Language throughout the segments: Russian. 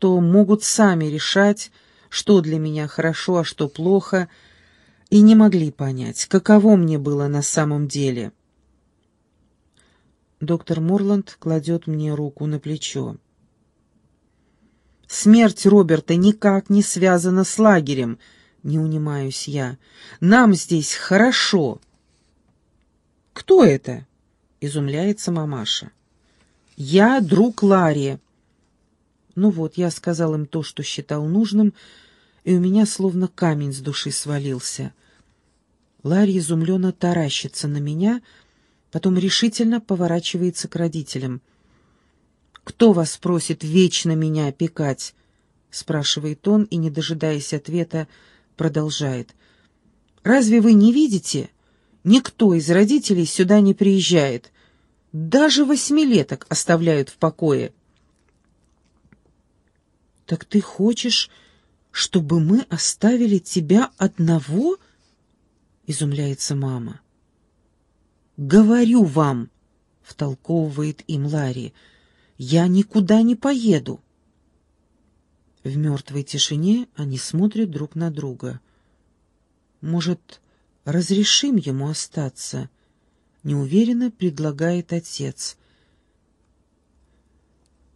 что могут сами решать, что для меня хорошо, а что плохо, и не могли понять, каково мне было на самом деле. Доктор Морланд кладет мне руку на плечо. «Смерть Роберта никак не связана с лагерем», — не унимаюсь я. «Нам здесь хорошо». «Кто это?» — изумляется мамаша. «Я друг Ларри». Ну вот, я сказал им то, что считал нужным, и у меня словно камень с души свалился. Ларри изумленно таращится на меня, потом решительно поворачивается к родителям. «Кто вас просит вечно меня опекать?» — спрашивает он и, не дожидаясь ответа, продолжает. «Разве вы не видите? Никто из родителей сюда не приезжает. Даже восьмилеток оставляют в покое». «Так ты хочешь, чтобы мы оставили тебя одного?» — изумляется мама. «Говорю вам», — втолковывает им Ларри, — «я никуда не поеду». В мертвой тишине они смотрят друг на друга. «Может, разрешим ему остаться?» — неуверенно предлагает отец.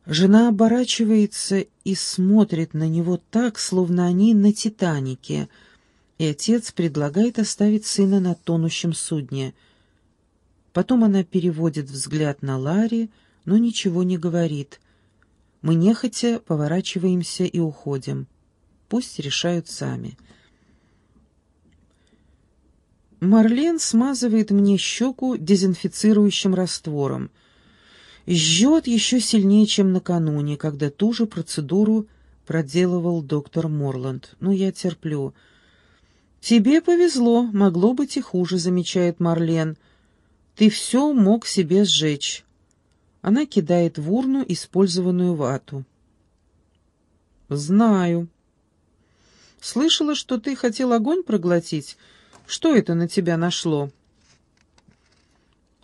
Жена оборачивается и смотрит на него так, словно они на «Титанике», и отец предлагает оставить сына на тонущем судне. Потом она переводит взгляд на Ларри, но ничего не говорит. Мы нехотя поворачиваемся и уходим. Пусть решают сами. Марлен смазывает мне щеку дезинфицирующим раствором. Жжет еще сильнее, чем накануне, когда ту же процедуру проделывал доктор Морланд. Но я терплю. «Тебе повезло, могло быть и хуже», — замечает Марлен. «Ты все мог себе сжечь». Она кидает в урну использованную вату. «Знаю». «Слышала, что ты хотел огонь проглотить. Что это на тебя нашло?»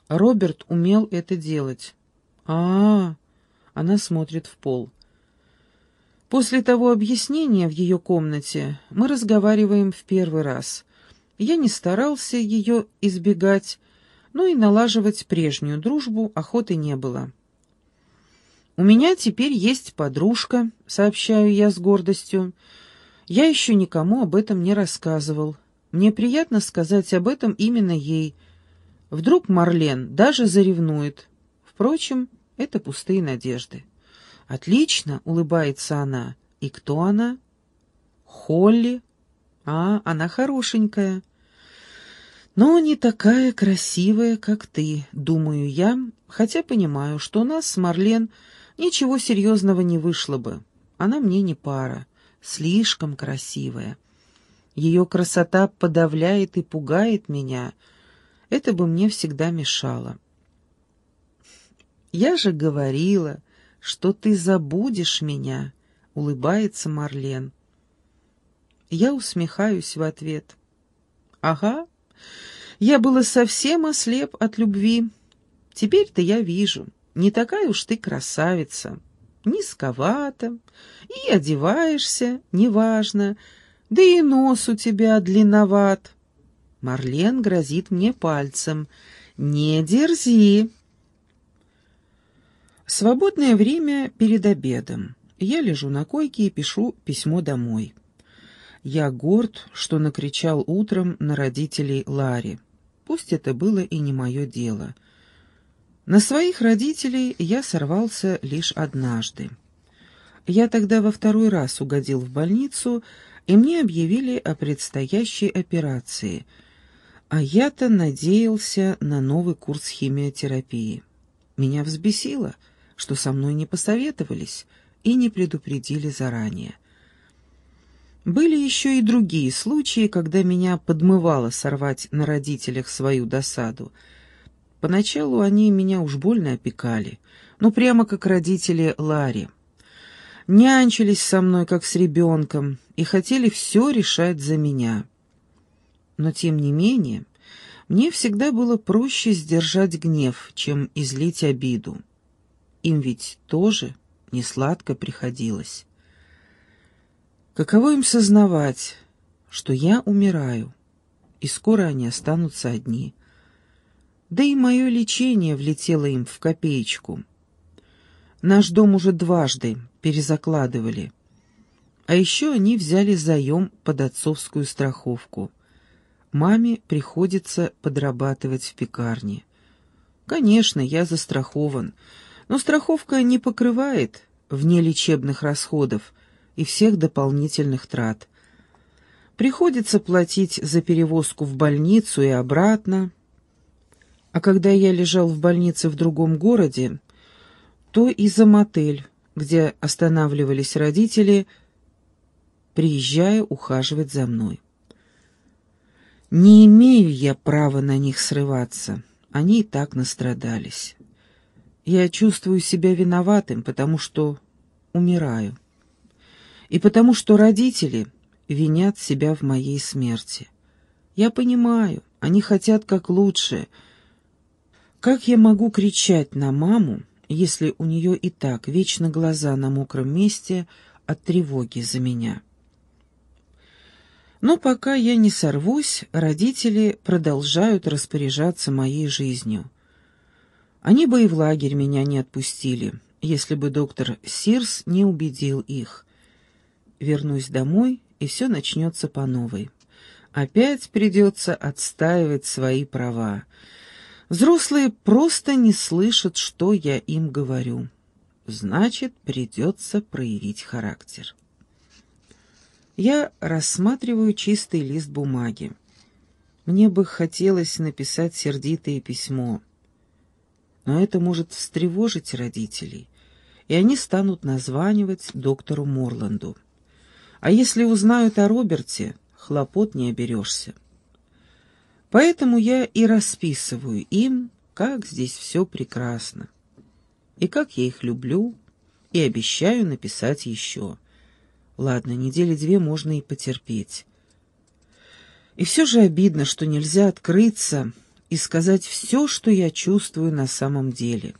Роберт умел это делать. А, Она смотрит в пол. После того объяснения в ее комнате мы разговариваем в первый раз. Я не старался ее избегать, но и налаживать прежнюю дружбу охоты не было. «У меня теперь есть подружка», — сообщаю я с гордостью. «Я еще никому об этом не рассказывал. Мне приятно сказать об этом именно ей. Вдруг Марлен даже заревнует. Впрочем, это пустые надежды». «Отлично», — улыбается она. «И кто она?» «Холли». «А, она хорошенькая» но не такая красивая, как ты, думаю я, хотя понимаю, что у нас с Марлен ничего серьезного не вышло бы. Она мне не пара, слишком красивая. Ее красота подавляет и пугает меня. Это бы мне всегда мешало. «Я же говорила, что ты забудешь меня», — улыбается Марлен. Я усмехаюсь в ответ. «Ага, я была совсем ослеп от любви. Теперь-то я вижу, не такая уж ты красавица. Низковата, и одеваешься, неважно, да и нос у тебя длинноват. Марлен грозит мне пальцем. «Не дерзи!» Свободное время перед обедом. Я лежу на койке и пишу письмо домой. Я горд, что накричал утром на родителей Ларри. Пусть это было и не мое дело. На своих родителей я сорвался лишь однажды. Я тогда во второй раз угодил в больницу, и мне объявили о предстоящей операции. А я-то надеялся на новый курс химиотерапии. Меня взбесило, что со мной не посоветовались и не предупредили заранее. Были еще и другие случаи, когда меня подмывало сорвать на родителях свою досаду. Поначалу они меня уж больно опекали, ну прямо как родители Ларри. Нянчились со мной, как с ребенком, и хотели все решать за меня. Но тем не менее, мне всегда было проще сдержать гнев, чем излить обиду. Им ведь тоже не сладко приходилось. Каково им сознавать, что я умираю, и скоро они останутся одни. Да и мое лечение влетело им в копеечку. Наш дом уже дважды перезакладывали. А еще они взяли заем под отцовскую страховку. Маме приходится подрабатывать в пекарне. Конечно, я застрахован, но страховка не покрывает внелечебных расходов и всех дополнительных трат. Приходится платить за перевозку в больницу и обратно. А когда я лежал в больнице в другом городе, то и за мотель, где останавливались родители, приезжая ухаживать за мной. Не имею я права на них срываться, они и так настрадались. Я чувствую себя виноватым, потому что умираю. И потому что родители винят себя в моей смерти. Я понимаю, они хотят как лучше. Как я могу кричать на маму, если у нее и так вечно глаза на мокром месте от тревоги за меня? Но пока я не сорвусь, родители продолжают распоряжаться моей жизнью. Они бы и в лагерь меня не отпустили, если бы доктор Сирс не убедил их. Вернусь домой, и все начнется по новой. Опять придется отстаивать свои права. Взрослые просто не слышат, что я им говорю. Значит, придется проявить характер. Я рассматриваю чистый лист бумаги. Мне бы хотелось написать сердитое письмо. Но это может встревожить родителей, и они станут названивать доктору Морланду. А если узнают о Роберте, хлопот не оберешься. Поэтому я и расписываю им, как здесь все прекрасно, и как я их люблю, и обещаю написать еще. Ладно, недели две можно и потерпеть. И все же обидно, что нельзя открыться и сказать все, что я чувствую на самом деле.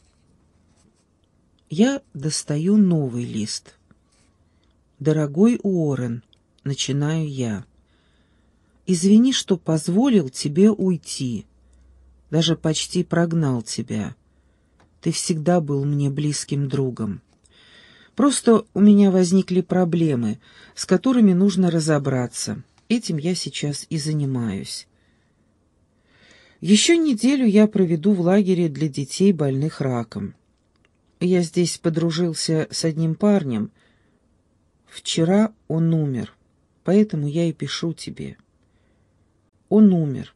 Я достаю новый лист. «Дорогой Уоррен», — начинаю я, — «извини, что позволил тебе уйти, даже почти прогнал тебя. Ты всегда был мне близким другом». Просто у меня возникли проблемы, с которыми нужно разобраться. Этим я сейчас и занимаюсь. Еще неделю я проведу в лагере для детей, больных раком. Я здесь подружился с одним парнем. Вчера он умер, поэтому я и пишу тебе. Он умер,